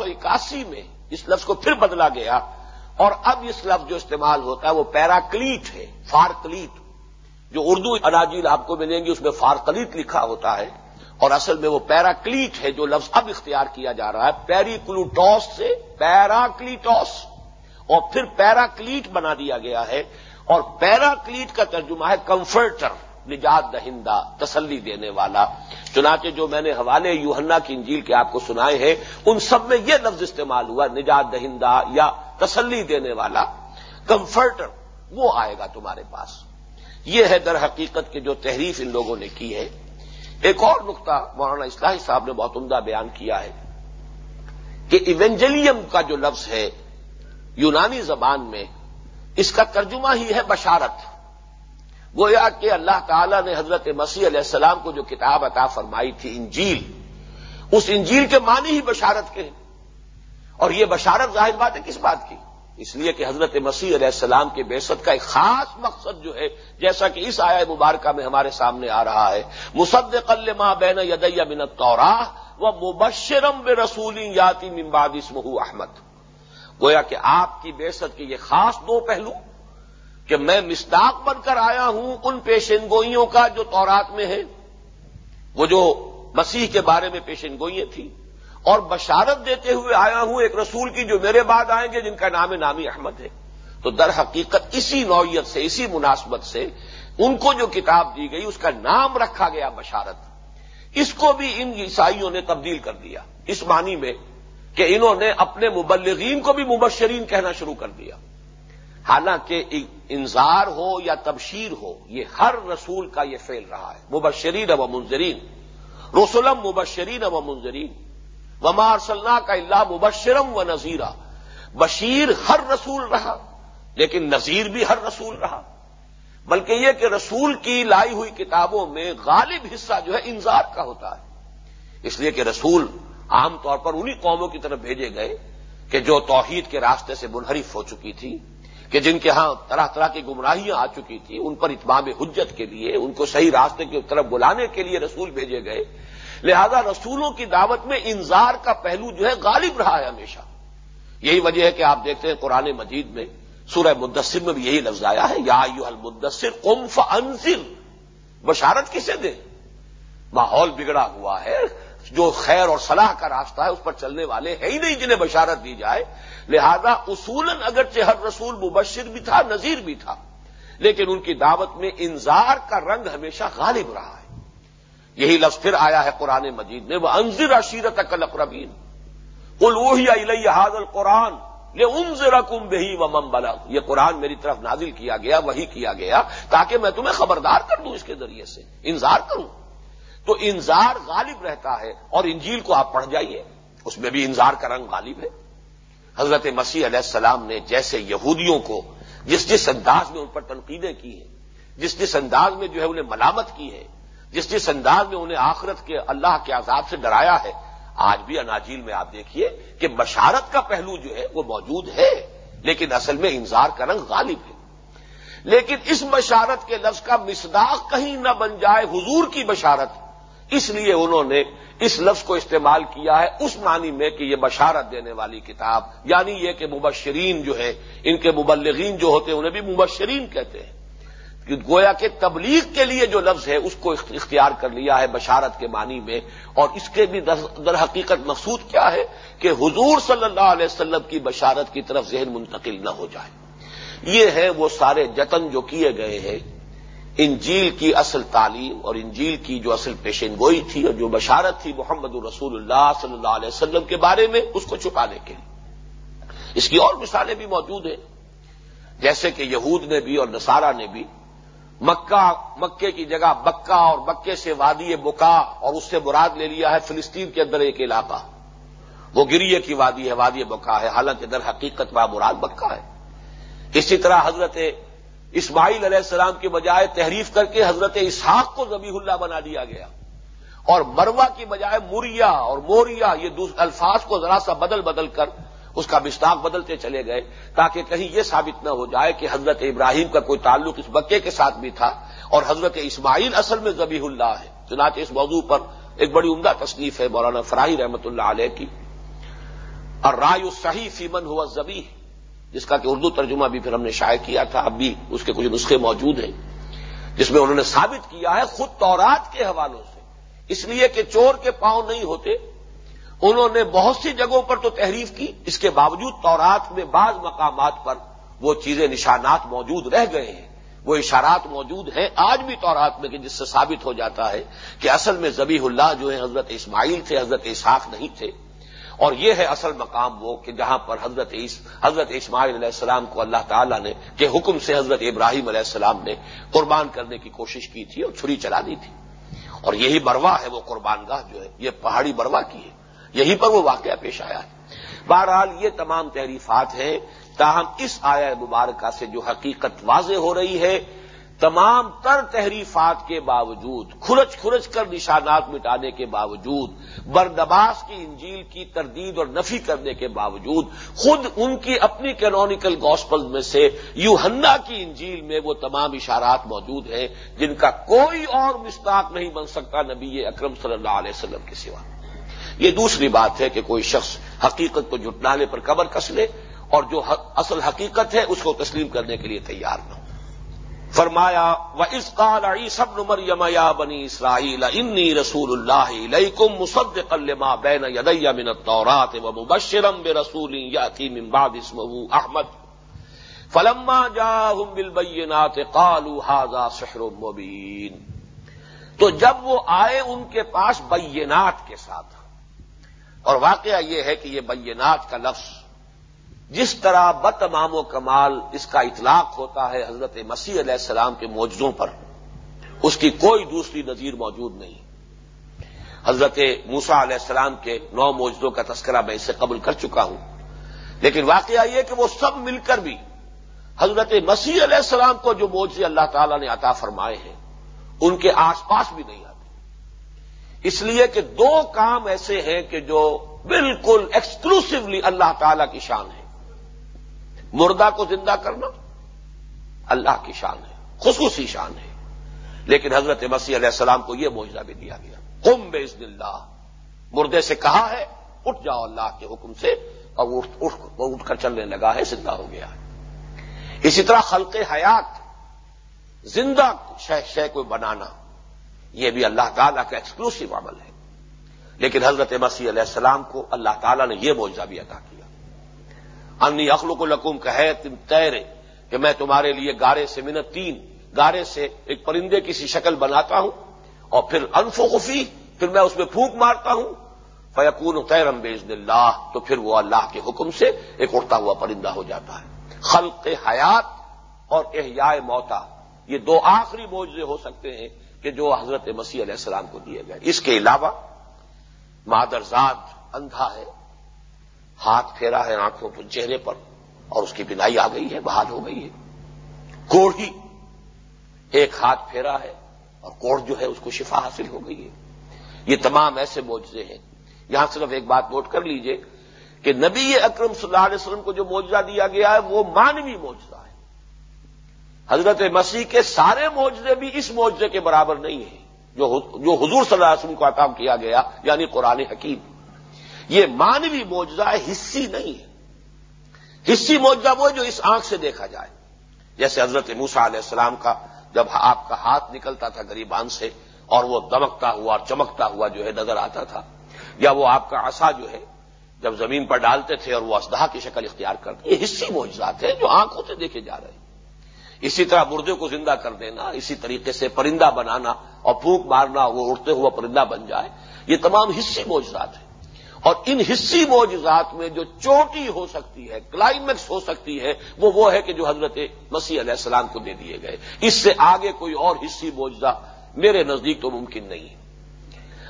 سو اکاسی میں اس لفظ کو پھر بدلا گیا اور اب اس لفظ جو استعمال ہوتا ہے وہ پیراکلیٹ ہے فارکلیٹ جو اردو اناجیل آپ کو ملیں گی، اس میں فارکلیٹ لکھا ہوتا ہے اور اصل میں وہ پیراکلیٹ ہے جو لفظ اب اختیار کیا جا رہا ہے، پیریکلوٹوس سے پیراکلیٹوس۔ اور پھر پیراکلیٹ بنا دیا گیا ہے اور پیراکلیٹ کا ترجمہ ہے کمفرٹر نجات دہندہ، تسلی دینے والا۔ چنانچہ جو میں نے حوالے یوہنا کی انجیل کے آپ کو سنائے ہیں، ان سب میں یہ لفظ استعمال ہوا، نجات دہندہ یا تسلی دینے والا، کمفرٹر، وہ آئے گا تمہارے پاس۔ یہ ہے در حقیقت کے جو تحریف ان لوگوں نے کی ہے۔ ایک اور نقطہ مولانا اصلاحی صاحب نے بہت عمدہ بیان کیا ہے کہ ایونجلیم کا جو لفظ ہے، یونانی زبان میں، اس کا ترجمہ ہی ہے بشارت۔ گویا کہ اللہ تعالی نے حضرت مسیح علیہ السلام کو جو کتاب عطا فرمائی تھی انجیل، اس انجیل کے معنی ہی بشارت کے ہیں۔ اور یہ بشارت ظاہر بات ہے کس بات کی؟ اس لیے کہ حضرت مسیح علیہ السلام کے بیست کا ایک خاص مقصد جو ہے، جیسا کہ اس آیا مبارکہ میں ہمارے سامنے آ رہا ہے مصد قلما بین یدیا منت طورا و مبشرم بے رسولی یاتی ممباد اسمہ احمد۔ گویا کہ آپ کی بیست کے یہ خاص دو پہلو کہ میں مستاق بن کر آیا ہوں ان پیشن گوئیوں کا جو تورات میں ہے، وہ جو مسیح کے بارے میں پیشن گوئیاں تھیں۔ اور بشارت دیتے ہوئے آیا ہوں ایک رسول کی جو میرے بعد آئیں گے، جن کا نام نامی احمد ہے۔ تو در حقیقت اسی نوعیت سے، اسی مناسبت سے ان کو جو کتاب دی گئی، اس کا نام رکھا گیا بشارت۔ اس کو بھی ان عیسائیوں نے تبدیل کر دیا۔ اس معنی میں کہ انہوں نے اپنے مبلغین کو بھی مبشرین کہنا شروع کر دیا۔ حالانکہ انذار ہو یا تبشیر ہو، یہ ہر رسول کا یہ فیل رہا ہے۔ مبشرین و منظرین رسولم مبشرین و منظرین ومار صلاح کا اللہ مبشرم و نذیرہ بشیر ہر رسول رہا، لیکن نذیر بھی ہر رسول رہا۔ بلکہ یہ کہ رسول کی لائی ہوئی کتابوں میں غالب حصہ جو ہے انذار کا ہوتا ہے۔ اس لیے کہ رسول عام طور پر انہی قوموں کی طرف بھیجے گئے کہ جو توحید کے راستے سے منحرف ہو چکی تھی۔ کہ جن کے ہاں طرح طرح کی گمراہیاں آ چکی تھی ان پر اتمام حجت کے لیے، ان کو صحیح راستے کی طرف بلانے کے لیے رسول بھیجے گئے۔ لہذا رسولوں کی دعوت میں انذار کا پہلو جو ہے غالب رہا ہے ہمیشہ۔ یہی وجہ ہے کہ آپ دیکھتے ہیں قرآن مجید میں سورہ مدثر میں بھی یہی لفظ آیا ہے، یا یو المدثر قمف انزر بشارت کسے دیں ماحول بگڑا ہوا ہے۔ جو خیر اور صلاح کا راستہ ہے، اس پر چلنے والے ہیں ہی نہیں جنہیں بشارت دی جائے۔ لہذا اصولاً اگرچہ ہر رسول مبشر بھی تھا، نذیر بھی تھا، لیکن ان کی دعوت میں انذار کا رنگ ہمیشہ غالب رہا ہے۔ یہی لفظ پھر آیا ہے قرآن مجید میں وہ انضر عشیرت اکل اقربین الوحی علیہ حاضل قرآن لے انضر کم بہی و ممبلا یہ قرآن میری طرف نازل کیا گیا وہی کیا گیا، تاکہ میں تمہیں خبردار کر دوں اس کے ذریعے سے۔ انذار کروں۔ تو انذار غالب رہتا ہے اور انجیل کو آپ پڑھ جائیے۔ اس میں بھی انذار کا رنگ غالب ہے۔ حضرت مسیح علیہ السلام نے جیسے یہودیوں کو جس جس انداز میں ان پر تنقیدیں کی ہیں، جس جس انداز میں جو ہے انہیں ملامت کی ہے جس جس انداز میں انہیں آخرت کے اللہ کے عذاب سے ڈرایا ہے، آج بھی اناجیل میں آپ دیکھیے کہ بشارت کا پہلو جو ہے وہ موجود ہے، لیکن اصل میں انذار کا رنگ غالب ہے۔ لیکن اس بشارت کے لفظ کا مسداق کہیں نہ بن جائے حضور کی بشارت۔ اس لیے انہوں نے اس لفظ کو استعمال کیا ہے اس معنی میں کہ یہ بشارت دینے والی کتاب یعنی یہ کہ مبشرین جو ہے ان کے مبلغین جو ہوتے ہیں، انہیں بھی مبشرین کہتے ہیں۔ گویا کہ تبلیغ کے لیے جو لفظ ہے، اس کو اختیار کر لیا ہے بشارت کے معنی میں۔ اور اس کے بھی در حقیقت مقصود کیا ہے کہ حضور صلی اللہ علیہ وسلم کی بشارت کی طرف ذہن منتقل نہ ہو جائے۔ یہ ہے وہ سارے جتن جو کیے گئے ہیں۔ انجیل کی اصل تعلیم اور انجیل کی جو اصل پیشین گوئی تھی اور جو بشارت تھی محمد الرسول اللہ صلی اللہ علیہ وسلم کے بارے میں، اس کو چھپانے کے لیے۔ اس کی اور مثالیں بھی موجود ہیں۔ جیسے کہ یہود نے بھی اور نصارہ نے بھی مکہ، مکے کی جگہ بکا اور مکے سے وادی بکا اور اس سے مراد لے لیا ہے فلسطین کے اندر ایک علاقہ۔ وہ گریے کی وادی ہے، وادی بکا ہے۔ حالانکہ در حقیقت با مراد بکا ہے۔ اسی طرح حضرت اسماعیل علیہ السلام کے بجائے تحریف کر کے حضرت اسحاق کو زبی اللہ بنا دیا گیا۔ اور مروا کی بجائے مریا اور موریا یہ الفاظ کو ذرا سا بدل بدل کر اس کا مشتاق بدلتے چلے گئے تاکہ کہیں یہ ثابت نہ ہو جائے کہ حضرت ابراہیم کا کوئی تعلق اس بکے کے ساتھ بھی تھا اور حضرت اسماعیل اصل میں ذبیح اللہ ہے۔ چنانچہ اس موضوع پر ایک بڑی عمدہ تصنیف ہے مولانا فراہی رحمت اللہ علیہ کی۔ اور رائے صحیح فیمن ہوا زبی جس کا کہ اردو ترجمہ بھی پھر ہم نے شائع کیا تھا، اب بھی اس کے کچھ نسخے موجود ہیں، جس میں انہوں نے ثابت کیا ہے خود تورات کے حوالوں سے۔ اس لیے کہ چور کے پاؤں نہیں ہوتے۔ انہوں نے بہت سی جگہوں پر تو تحریف کی، اس کے باوجود تورات میں بعض مقامات پر وہ چیزیں نشانات موجود رہ گئے ہیں۔ وہ اشارات موجود ہیں۔ آج بھی تورات میں کہ جس سے ثابت ہو جاتا ہے کہ اصل میں زبیح اللہ جو ہے حضرت اسماعیل تھے، حضرت اسحاق نہیں تھے۔ اور یہ ہے اصل مقام وہ کہ جہاں پر حضرت حضرت اسماعیل علیہ السلام کو اللہ تعالیٰ نے کہ حکم سے حضرت ابراہیم علیہ السلام نے قربان کرنے کی کوشش کی تھی اور چھری چلا دی تھی۔ اور یہی بروا ہے وہ قربان گاہ جو ہے، یہ پہاڑی بروا کی ہے۔ یہیں پر وہ واقعہ پیش آیا ہے۔ بہرحال یہ تمام تحریفات ہیں تاہم اس آیا مبارکہ سے جو حقیقت واضح ہو رہی ہے تمام تر تحریفات کے باوجود، کھرچ کھرچ کر نشانات مٹانے کے باوجود بردباس کی انجیل کی تردید اور نفی کرنے کے باوجود، خود ان کی اپنی کینونیکل گاسپل میں سے یوہنا کی انجیل میں وہ تمام اشارات موجود ہیں جن کا کوئی اور مستاق نہیں بن سکتا نبی اکرم صلی اللہ علیہ وسلم کے سوا۔ یہ دوسری بات ہے کہ کوئی شخص حقیقت کو جٹنانے پر قبر کس لے اور جو اصل حقیقت ہے اس کو تسلیم کرنے کے لیے تیار نہ ہو۔ فرمایا و اس قال سب نمر یا بنی اسرائیل انی رسول اللہ علیکم مسد قلما بین یدیا من التورات و مبشرم بے رسول یاتی من بعد اسمه احمد فلما جاءهم بالبینات قالوا هذا سحر مبین تو جب وہ آئے ان کے پاس بینات کے ساتھ، اور واقعہ یہ ہے کہ یہ بینات کا لفظ جس طرح بتمام و کمال اس کا اطلاق ہوتا ہے حضرت مسیح علیہ السلام کے موجودوں پر، اس کی کوئی دوسری نظیر موجود نہیں۔ حضرت موسا علیہ السلام کے نو موجودوں کا تذکرہ میں اسے قبل کر چکا ہوں۔ لیکن واقعہ یہ کہ وہ سب مل کر بھی حضرت مسیح علیہ السلام کو جو موجے اللہ تعالی نے عطا فرمائے ہیں، ان کے آس پاس بھی نہیں آتے۔ اس لیے کہ دو کام ایسے ہیں کہ جو بالکل ایکسکلوسولی اللہ تعالی کی شان ہے مردہ کو زندہ کرنا اللہ کی شان ہے، خصوصی شان ہے۔ لیکن حضرت مسیح علیہ السلام کو یہ معجزہ بھی دیا گیا۔ کم بے اللہ۔ مردے سے کہا ہے، اٹھ جاؤ اللہ کے حکم سے۔ اور وہ اٹھ کر چلنے لگا ہے، زندہ ہو گیا ہے۔ اسی طرح خلق حیات، زندہ شہ شہ کو بنانا، یہ بھی اللہ تعالیٰ کا ایکسکلوسو عمل ہے۔ لیکن حضرت مسیح علیہ السلام کو اللہ تعالیٰ نے یہ معجزہ بھی ادا کیا۔ انی اخلق القم کہے تم تیرے کہ میں تمہارے لیے گارے سے منت تین گارے سے ایک پرندے کی سی شکل بناتا ہوں، اور پھر انف و خفی پھر میں اس میں پھونک مارتا ہوں۔ فیقون تیرم بیز اللہ، تو پھر وہ اللہ کے حکم سے ایک اڑتا ہوا پرندہ ہو جاتا ہے۔ خلق حیات اور احیاء موتا، یہ دو آخری موجے ہو سکتے ہیں کہ جو حضرت مسیح علیہ السلام کو دیے گئے۔ اس کے علاوہ مادرزاد اندھا ہے ہاتھ پھیرا ہے آنکھوں پر، چہرے پر، اور اس کی بنائی آ گئی ہے، بحال ہو گئی ہے۔ کوڑھی ایک ہاتھ پھیرا ہے اور کوڑ جو ہے، اس کو شفا حاصل ہو گئی ہے۔ یہ تمام ایسے معجزے ہیں۔ یہاں صرف ایک بات نوٹ کر لیجیے کہ نبی اکرم صلی اللہ علیہ وسلم کو جو معجزہ دیا گیا ہے، وہ مانوی معجزہ ہے۔ حضرت مسیح کے سارے معجزے بھی اس معجزے کے برابر نہیں ہیں۔ جو حضور صلی اللہ علیہ وسلم کو عطا کیا گیا یعنی قرآن حکیم۔ یہ مانوی موجزہ ہے، حصی نہیں ہے۔ حصی موجزہ وہ جو اس آنکھ سے دیکھا جائے۔ جیسے حضرت موسا علیہ السلام کا جب آپ کا ہاتھ نکلتا تھا غریبان سے اور وہ دمکتا ہوا اور چمکتا ہوا جو ہے نظر آتا تھا، یا وہ آپ کا عصا جو ہے جب زمین پر ڈالتے تھے اور وہ اسدہ کی شکل اختیار کرتے، یہ حصی موجزات ہیں جو آنکھوں سے دیکھے جا رہے۔ ہیں اسی طرح مردے کو زندہ کر دینا، اسی طریقے سے پرندہ بنانا اور پھونک مارنا وہ اڑتے ہوا پرندہ بن جائے، یہ تمام حصے موجزات ہیں۔ اور ان حصی موجزات میں جو چوٹی ہو سکتی ہے کلائمیکس ہو سکتی ہے، وہ وہ ہے کہ جو حضرت مسیح علیہ السلام کو دے دیے گئے۔ اس سے آگے کوئی اور حصی موجزہ میرے نزدیک تو ممکن نہیں۔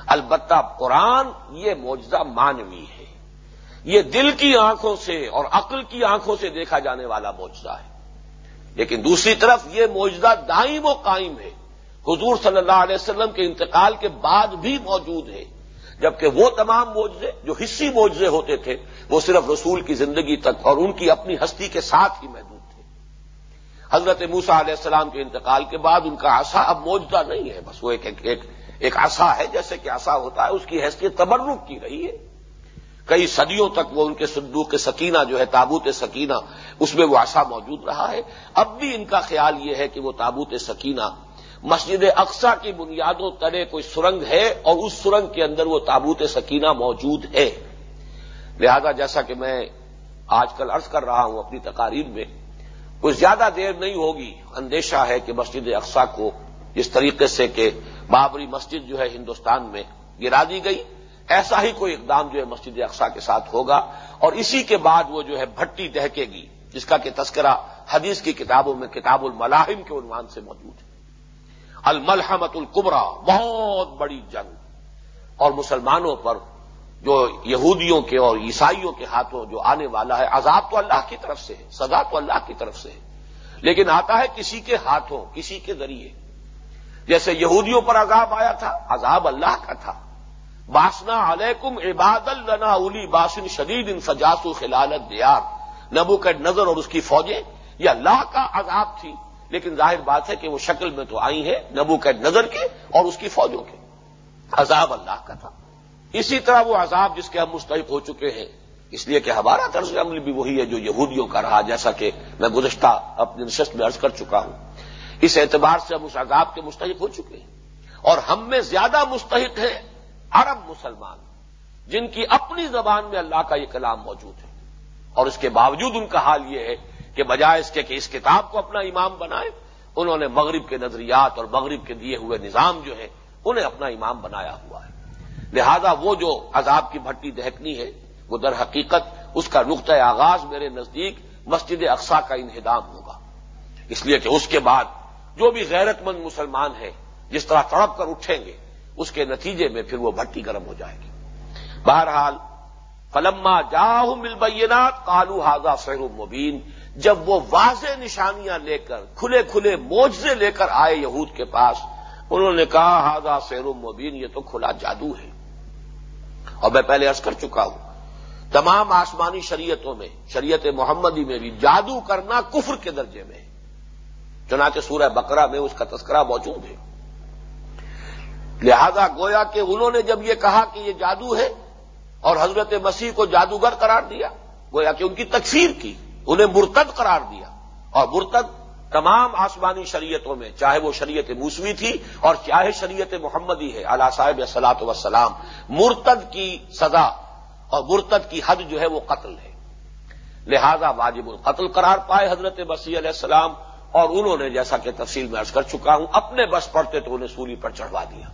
البتہ قرآن یہ معجزہ مانوی ہے۔ یہ دل کی آنکھوں سے اور عقل کی آنکھوں سے دیکھا جانے والا معجزہ ہے۔ لیکن دوسری طرف یہ معجزہ دائم و قائم ہے۔ حضور صلی اللہ علیہ وسلم کے انتقال کے بعد بھی موجود ہے۔ جبکہ وہ تمام موجے جو حصی موجے ہوتے تھے وہ صرف رسول کی زندگی تک اور ان کی اپنی ہستی کے ساتھ ہی محدود تھے۔ حضرت موسا علیہ السلام کے انتقال کے بعد ان کا آسا اب موجودہ نہیں ہے بس وہ ایک ایک, ایک, ایک آسا ہے جیسے کہ آسا ہوتا ہے اس کی حیثیت تبرک کی رہی ہے۔ کئی صدیوں تک وہ ان کے صندوق سکینہ جو ہے تابوت سکینہ اس میں وہ ایسا موجود رہا ہے۔ اب بھی ان کا خیال یہ ہے کہ وہ تابوت سکینہ مسجد اقسا کی بنیادوں تلے کوئی سرنگ ہے اور اس سرنگ کے اندر وہ تابوت سکینہ موجود ہے۔ لہذا جیسا کہ میں آج کل عرض کر رہا ہوں اپنی تقاریر میں کوئی زیادہ دیر نہیں ہوگی، اندیشہ ہے کہ مسجد اقسا کو جس طریقے سے کہ بابری مسجد جو ہے ہندوستان میں گرا دی گئی۔ ایسا ہی کوئی اقدام جو ہے مسجد اقسا کے ساتھ ہوگا۔ اور اسی کے بعد وہ جو ہے بھٹی دہکے گی، جس کا کہ تذکرہ حدیث کی کتابوں میں کتاب الملاحم کے عنوان سے موجود ہے۔ الملحمت القبرا بہت بڑی جنگ۔ اور مسلمانوں پر جو یہودیوں کے اور عیسائیوں کے ہاتھوں جو آنے والا ہے، عذاب تو اللہ کی طرف سے ہے، سزا تو اللہ کی طرف سے ہے۔ لیکن آتا ہے کسی کے ہاتھوں، کسی کے ذریعے۔ جیسے یہودیوں پر عذاب آیا تھا، عذاب اللہ کا تھا۔ باسنا علیکم عباد النا اولی باسن شدید ان سجاسو خلالت دیار۔ نبو کا نظر اور اس کی فوجیں، یہ اللہ کا عذاب تھی۔ لیکن ظاہر بات ہے کہ وہ شکل میں تو آئی ہے نبو کا نظر کے اور اس کی فوجوں کے۔ عذاب اللہ کا تھا۔ اسی طرح وہ عذاب جس کے ہم مستحق ہو چکے ہیں، اس لیے کہ ہمارا طرز عمل بھی وہی ہے جو یہودیوں کا رہا، جیسا کہ میں گزشتہ اپنی نشست میں عرض کر چکا ہوں۔ اس اعتبار سے ہم اس عذاب کے مستحق ہو چکے ہیں۔ اور ہم میں زیادہ مستحق ہیں عرب مسلمان، جن کی اپنی زبان میں اللہ کا یہ کلام موجود ہے۔ اور اس کے باوجود ان کا حال یہ ہے کہ بجائے اس کے کہ اس کتاب کو اپنا امام بنائے، انہوں نے مغرب کے نظریات اور مغرب کے دیے ہوئے نظام جو ہے انہیں اپنا امام بنایا ہوا ہے۔ لہذا وہ جو عذاب کی بھٹی دہکنی ہے، وہ در حقیقت اس کا نقطۂ آغاز میرے نزدیک مسجد اقسا کا انہدام ہوگا۔ اس لیے کہ اس کے بعد جو بھی غیرت مند مسلمان ہیں، جس طرح تڑپ کر اٹھیں گے، اس کے نتیجے میں پھر وہ بھٹی گرم ہو جائے گی۔ بہرحال، فلما جاہ ملبینات کالو حاضہ فیر مبین جب وہ واضح نشانیاں لے کر، کھلے کھلے موجے لے کر آئے یہود کے پاس، انہوں نے کہا ہاضا سیر مبین، یہ تو کھلا جادو ہے۔ اور میں پہلے عرض کر چکا ہوں، تمام آسمانی شریعتوں میں، شریعت محمدی میں بھی جادو کرنا کفر کے درجے میں ہے۔ چنانچہ سورہ بقرہ میں اس کا تذکرہ موجود ہے۔ لہذا گویا کہ انہوں نے جب یہ کہا کہ یہ جادو ہے اور حضرت مسیح کو جادوگر قرار دیا، گویا کہ ان کی تکفیر کی۔ انہیں مرتد قرار دیا اور مرتد تمام آسمانی شریعتوں میں، چاہے وہ شریعت موسوی تھی اور چاہے شریعت محمدی ہے اللہ صاحب صلاحت وسلام مرتد کی سزا اور مرتد کی حد جو ہے وہ قتل ہے۔ لہذا واجب القتل قرار پائے حضرت مسیح علیہ السلام اور انہوں نے جیسا کہ تفصیل میں عرض کر چکا ہوں، اپنے بس پڑتے تو انہیں سوری پر چڑھوا دیا۔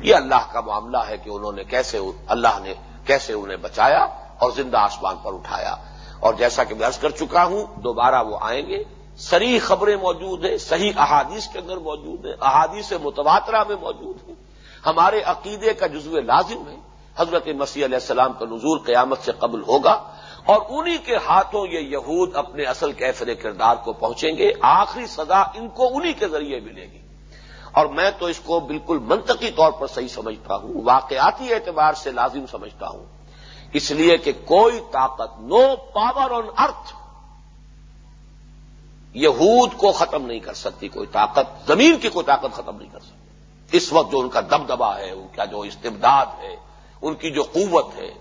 یہ اللہ کا معاملہ ہے کہ انہوں نے کیسے، اللہ نے کیسے انہیں بچایا اور زندہ آسمان پر اٹھایا۔ اور جیسا کہ میں عرض کر چکا ہوں، دوبارہ وہ آئیں گے۔ سری خبریں موجود ہیں، صحیح احادیث کے اندر موجود ہیں، احادیث متواترہ میں موجود ہیں۔ ہمارے عقیدے کا جزو لازم ہے۔ حضرت مسیح علیہ السلام کا نزول قیامت سے قبل ہوگا۔ اور انہی کے ہاتھوں یہ یہود اپنے اصل کیفر کردار کو پہنچیں گے۔ آخری سزا ان کو انہی کے ذریعے ملے گی۔ اور میں تو اس کو بالکل منطقی طور پر صحیح سمجھتا ہوں، واقعاتی اعتبار سے لازم سمجھتا ہوں۔ اس لیے کہ کوئی طاقت نو پاور آن ارتھ یہود کو ختم نہیں کر سکتی، کوئی طاقت، زمین کی کوئی طاقت ختم نہیں کر سکتی۔ اس وقت جو ان کا دبدبا ہے، ان کا جو استبداد ہے، ان کی جو قوت ہے،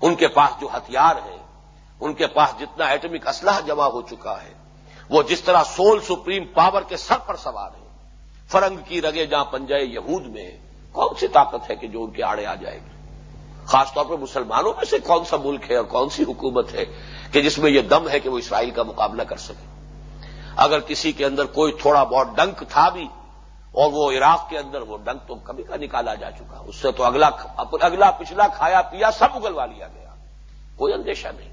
ان کے پاس جو ہتھیار ہے، ان کے پاس جتنا ایٹمک اسلحہ جمع ہو چکا ہے، وہ جس طرح سول سپریم پاور کے سر پر سوار ہے۔ فرنگ کی رگے جہاں پنجائے یہود میں، کون سی طاقت ہے کہ جو ان کے آڑے آ جائے گی؟ خاص طور پر مسلمانوں میں سے کون سا ملک ہے اور کون سی حکومت ہے کہ جس میں یہ دم ہے کہ وہ اسرائیل کا مقابلہ کر سکے اگر کسی کے اندر کوئی تھوڑا بہت ڈنک تھا بھی اور وہ عراق کے اندر وہ ڈنک تو کبھی کا نکالا جا چکا۔ اس سے تو اگلا اگلا پچھلا کھایا پیا سب اگلوا لیا گیا۔ کوئی اندیشہ نہیں۔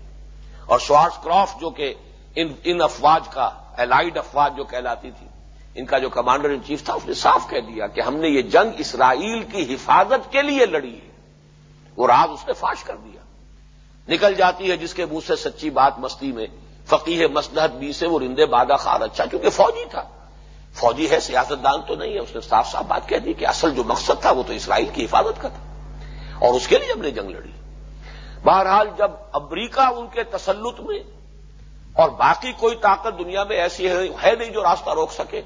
اور شوارس کرافٹ جو کہ ان ان افواج کا الائڈ افواج جو کہلاتی تھی، ان کا جو کمانڈر ان چیف تھا، اس نے صاف کہہ دیا کہ ہم نے یہ جنگ اسرائیل کی حفاظت کے لیے لڑی ہے۔ وہ راز اس نے فاش کر دیا۔ نکل جاتی ہے جس کے منہ سے سچی بات مستی میں فقی مسلحت بی سے وہ رندے بادہ خار اچھا کیونکہ فوجی تھا۔ فوجی ہے سیاست دان تو نہیں ہے، اس نے صاف صاف بات کہہ دی کہ اصل جو مقصد تھا وہ تو اسرائیل کی حفاظت کا تھا۔ اور اس کے لیے ہم نے جنگ لڑی۔ بہرحال جب امریکہ ان کے تسلط میں اور باقی کوئی طاقت دنیا میں ایسی ہے نہیں جو راستہ روک سکے،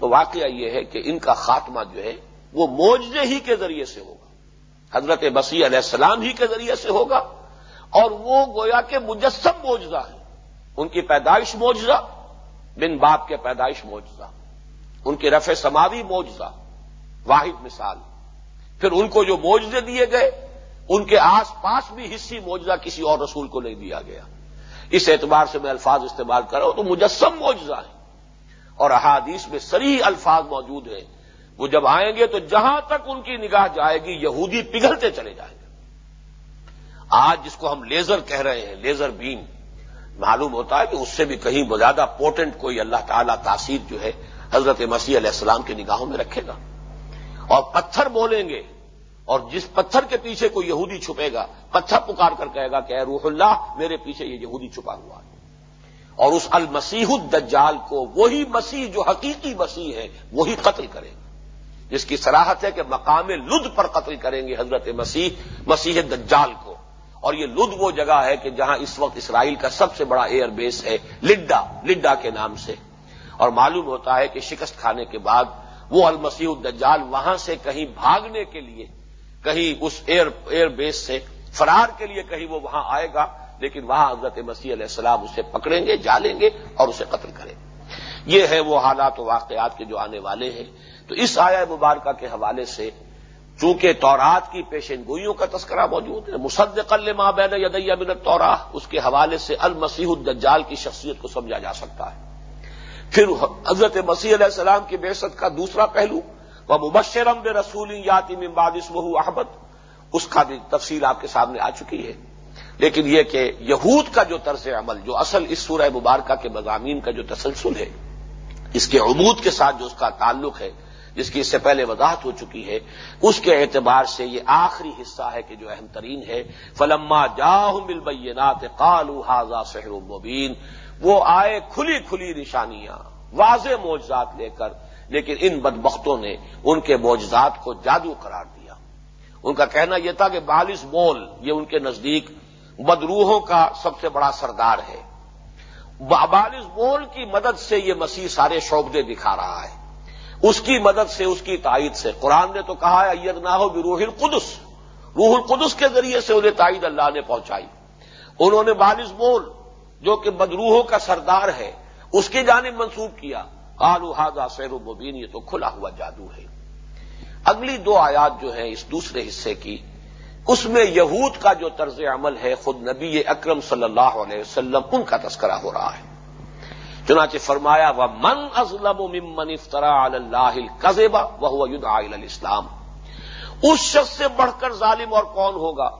تو واقعہ یہ ہے کہ ان کا خاتمہ جو ہے وہ موجے ہی کے ذریعے سے ہوگا۔ حضرت بسی علیہ السلام ہی کے ذریعے سے ہوگا اور وہ گویا کہ مجسم موجزہ ہے ان کی پیدائش موجزہ بن باپ کے پیدائش موجزہ ان کے رفع سماوی موجزہ واحد مثال۔ پھر ان کو جو موجزے دیے گئے، ان کے آس پاس بھی حصی موجزہ کسی اور رسول کو نہیں دیا گیا۔ اس اعتبار سے میں الفاظ استعمال کر رہا ہوں تو مجسم موجزہ ہے اور احادیث میں سری الفاظ موجود ہیں۔ وہ جب آئیں گے تو جہاں تک ان کی نگاہ جائے گی، یہودی پگھلتے چلے جائیں گے۔ آج جس کو ہم لیزر کہہ رہے ہیں، لیزر بیم، معلوم ہوتا ہے کہ اس سے بھی کہیں زیادہ پورٹنٹ کوئی اللہ تعالی تاثیر جو ہے حضرت مسیح علیہ السلام کی نگاہوں میں رکھے گا۔ اور پتھر بولیں گے، اور جس پتھر کے پیچھے کوئی یہودی چھپے گا، پتھر پکار کر کہے گا کہ اے روح اللہ، میرے پیچھے یہ یہودی چھپا ہوا ہے۔ اور اس المسیح الدجال کو وہی مسیح جو حقیقی مسیح ہے، وہی قتل کرے گا۔ جس کی سراہت ہے کہ مقام لد پر قتل کریں گے حضرت مسیح مسیح دجال کو۔ اور یہ لد وہ جگہ ہے کہ جہاں اس وقت اسرائیل کا سب سے بڑا ایئر بیس ہے، لڈا لڈا کے نام سے۔ اور معلوم ہوتا ہے کہ شکست کھانے کے بعد وہ المسیح الدجال وہاں سے کہیں بھاگنے کے لیے، کہیں اس ایئر ایئر بیس سے فرار کے لیے کہیں وہ وہاں آئے گا، لیکن وہاں حضرت مسیح علیہ السلام اسے پکڑیں گے، جالیں گے اور اسے قتل کریں گے۔ یہ ہے وہ حالات و واقعات کے جو آنے والے ہیں۔ تو اس آیا مبارکہ کے حوالے سے چونکہ تورات کی پیشن گوئیوں کا تذکرہ موجود ہے مصدق ماں بین یدیہ من تورا اس کے حوالے سے المسیح الدجال کی شخصیت کو سمجھا جا سکتا ہے۔ پھر حضرت مسیح علیہ السلام کی بےست کا دوسرا پہلو وہ مبشرم بے رسول یاتی ممباد اسمہ احمد، اس کا بھی تفصیل آپ کے سامنے آ چکی ہے۔ لیکن یہ کہ یہود کا جو طرز عمل، جو اصل اس سورہ مبارکہ کے مضامین کا جو تسلسل ہے، اس کے عمود کے ساتھ جو اس کا تعلق ہے جس کی اس سے پہلے وضاحت ہو چکی ہے، اس کے اعتبار سے یہ آخری حصہ ہے کہ جو اہم ترین ہے۔ فلما جاہ البینات قالو حاضا سحر مبین وہ آئے کھلی کھلی نشانیاں، واضح معجزات لے کر، لیکن ان بدبختوں نے ان کے معجزات کو جادو قرار دیا۔ ان کا کہنا یہ تھا کہ بالس مول، یہ ان کے نزدیک بدروحوں کا سب سے بڑا سردار ہے۔ بالس مول کی مدد سے یہ مسیح سارے شوبدے دکھا رہا ہے۔ اس کی مدد سے، اس کی تائید سے۔ قرآن نے تو کہا ہے اید نہ ہو بھی روح القدس۔ روح القدس کے ذریعے سے انہیں تائید اللہ نے پہنچائی۔ انہوں نے بالز مول جو کہ بدروحوں کا سردار ہے، اس کی جانب منسوخ کیا۔ آلو ہاضا سیر مبین، یہ تو کھلا ہوا جادو ہے۔ اگلی دو آیات جو ہیں اس دوسرے حصے کی، اس میں یہود کا جو طرز عمل ہے، خود نبی اکرم صلی اللہ علیہ وسلم، ان کا تذکرہ ہو رہا ہے۔ چنانچہ فرمایا وہ من ازلم ممن افطرا اللہ قزیبہ وہ الاسلام اس شخص سے بڑھ کر ظالم اور کون ہوگا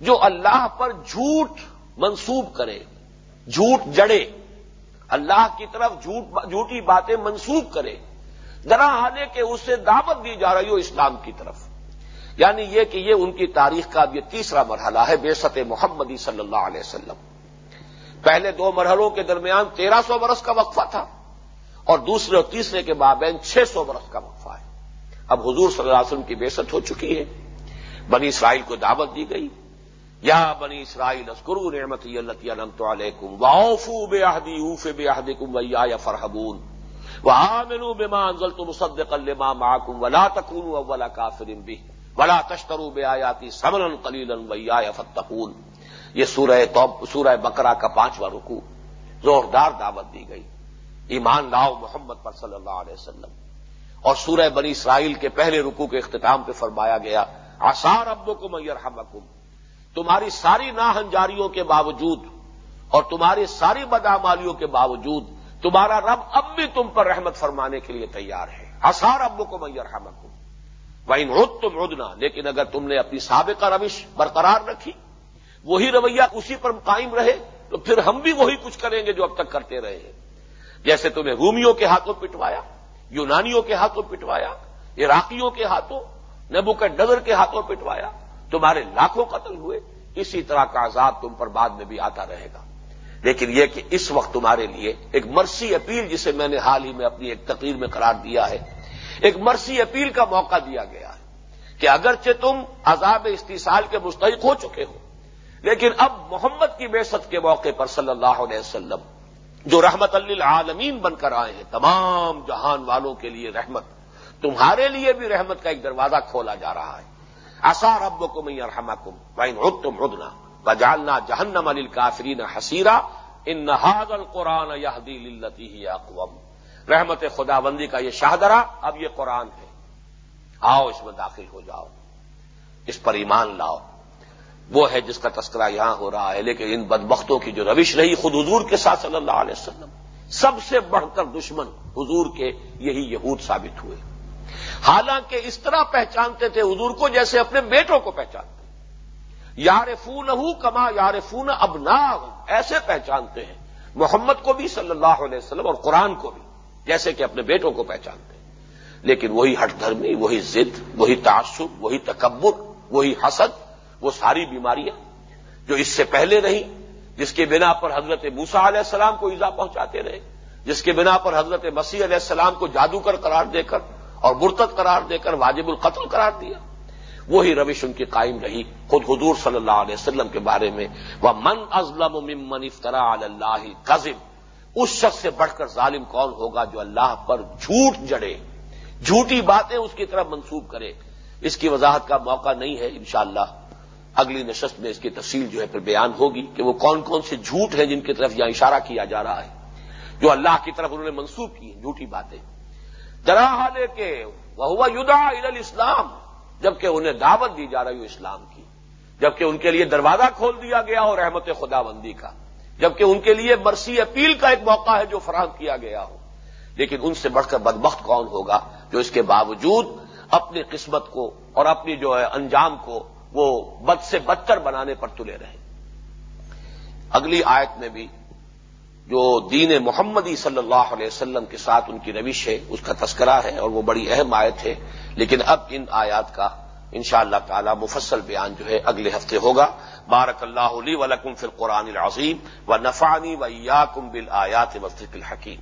جو اللہ پر جھوٹ منسوب کرے، جھوٹ جڑے، اللہ کی طرف جھوٹ جھوٹی باتیں منسوب کرے، ذرا آنے کے اس سے دعوت دی جا رہی ہو اسلام کی طرف۔ یعنی یہ کہ یہ ان کی تاریخ کا یہ تیسرا مرحلہ ہے، بے محمدی صلی اللہ علیہ وسلم۔ پہلے دو مرحلوں کے درمیان تیرہ سو برس کا وقفہ تھا اور دوسرے اور تیسرے کے بابین چھ سو برس کا وقفہ ہے۔ اب حضور صلی اللہ علیہ وسلم کی بےست ہو چکی ہے۔ بنی اسرائیل کو دعوت دی گئی۔ یا بنی اسرائیل اسکرو نعمت علمت علیکم واؤفو بے احدی اوف بے احد کم ویا یا فرحبون۔ وہ بے ماں انزل تو مصد ماکم ولا تکون اولا کافرم بھی ولا تشترو بے آیاتی سمن کلیلن ویا یا فتقون۔ یہ سورہ توب سورہ بکرا کا پانچواں رکو زوردار دعوت دی گئی۔ ایمان لاؤ محمد پر صلی اللہ علیہ وسلم۔ اور سورہ بنی اسرائیل کے پہلے رکو کے اختتام پہ فرمایا گیا آسار ابو کو میئر تمہاری ساری ناہنجاریوں کے باوجود اور تمہاری ساری بدامالیوں کے باوجود تمہارا رب اب بھی تم پر رحمت فرمانے کے لیے تیار ہے۔ آسار ابو کو میئر حمکم وہیں رد تم ردنا لیکن اگر تم نے اپنی سابقہ روش برقرار رکھی وہی رویہ اسی پر قائم رہے تو پھر ہم بھی وہی کچھ کریں گے جو اب تک کرتے رہے ہیں۔ جیسے تمہیں رومیوں کے ہاتھوں پٹوایا، یونانیوں کے ہاتھوں پٹوایا، عراقیوں کے ہاتھوں نبو کا ڈگر کے ہاتھوں پٹوایا، تمہارے لاکھوں قتل ہوئے، اسی طرح کا عذاب تم پر بعد میں بھی آتا رہے گا۔ لیکن یہ کہ اس وقت تمہارے لیے ایک مرسی اپیل جسے میں نے حال ہی میں اپنی ایک تقریر میں قرار دیا ہے، ایک مرسی اپیل کا موقع دیا گیا ہے کہ اگرچہ تم عذاب استحصال کے مستحق ہو چکے ہو لیکن اب محمد کی بےست کے موقع پر صلی اللہ علیہ وسلم جو رحمت للعالمین بن کر آئے ہیں، تمام جہان والوں کے لیے رحمت، تمہارے لیے بھی رحمت کا ایک دروازہ کھولا جا رہا ہے۔ آسا رب کو میں ارحما کم وائن تم ردنا بجالنا جہنم علی کافرین حسیرہ ان نہاد القرآن یادی لتی ہی اقوام رحمت خدا بندی کا یہ شاہدرا اب یہ قرآن ہے۔ آؤ اس میں داخل ہو جاؤ۔ اس پر ایمان لاؤ۔ وہ ہے جس کا تذکرہ یہاں ہو رہا ہے، لیکن ان بدبختوں کی جو روش رہی خود حضور کے ساتھ صلی اللہ علیہ وسلم، سب سے بڑھ کر دشمن حضور کے یہی یہود ثابت ہوئے۔ حالانکہ اس طرح پہچانتے تھے حضور کو جیسے اپنے بیٹوں کو پہچانتے یار فون کما یار فون اب نہ ایسے پہچانتے ہیں۔ محمد کو بھی، صلی اللہ علیہ وسلم، اور قرآن کو بھی، جیسے کہ اپنے بیٹوں کو پہچانتے ہیں۔ لیکن وہی ہٹ دھرمی، وہی ضد، وہی تعصب، وہی تکبر، وہی حسد وہ ساری بیماریاں جو اس سے پہلے رہی، جس کے بنا پر حضرت موسا علیہ السلام کو ایزا پہنچاتے رہے، جس کے بنا پر حضرت مسیح علیہ السلام کو جادوگر قرار دے کر اور مرتد قرار دے کر واجب القتل قرار دیا۔ وہی روش ان کی قائم رہی خود حضور صلی اللہ علیہ وسلم کے بارے میں وہ من ازلم ممن افطرا اللہ قزم اس شخص سے بڑھ کر ظالم کون ہوگا جو اللہ پر جھوٹ جڑے؟ جھوٹی باتیں اس کی طرف منسوب کرے۔ اس کی وضاحت کا موقع نہیں ہے انشاءاللہ۔ اگلی نشست میں اس کی تفصیل جو ہے پھر بیان ہوگی کہ وہ کون کون سے جھوٹ ہیں جن کی طرف یہاں اشارہ کیا جا رہا ہے، جو اللہ کی طرف انہوں نے منسوخ کی جھوٹی باتیں۔ درا حالے کے وہ ہوا یدا اسلام جبکہ انہیں دعوت دی جا رہی ہو اسلام کی، جبکہ ان کے لیے دروازہ کھول دیا گیا ہو رحمت خدا بندی کا، جبکہ ان کے لیے مرسی اپیل کا ایک موقع ہے جو فراہم کیا گیا ہو۔ لیکن ان سے بڑھ کر بدبخت کون ہوگا جو اس کے باوجود اپنی قسمت کو اور اپنی جو ہے انجام کو وہ بد سے بدتر بنانے پر تلے رہے۔ اگلی آیت میں بھی جو دین محمدی صلی اللہ علیہ وسلم کے ساتھ ان کی روش ہے، اس کا تذکرہ ہے اور وہ بڑی اہم آیت ہے۔ لیکن اب ان آیات کا ان شاء اللہ تعالی مفصل بیان جو ہے اگلے ہفتے ہوگا۔ بارک اللہ علی ولکم فی القرآن العظیم و نفانی و یا کم بل آیات وفق الحکیم۔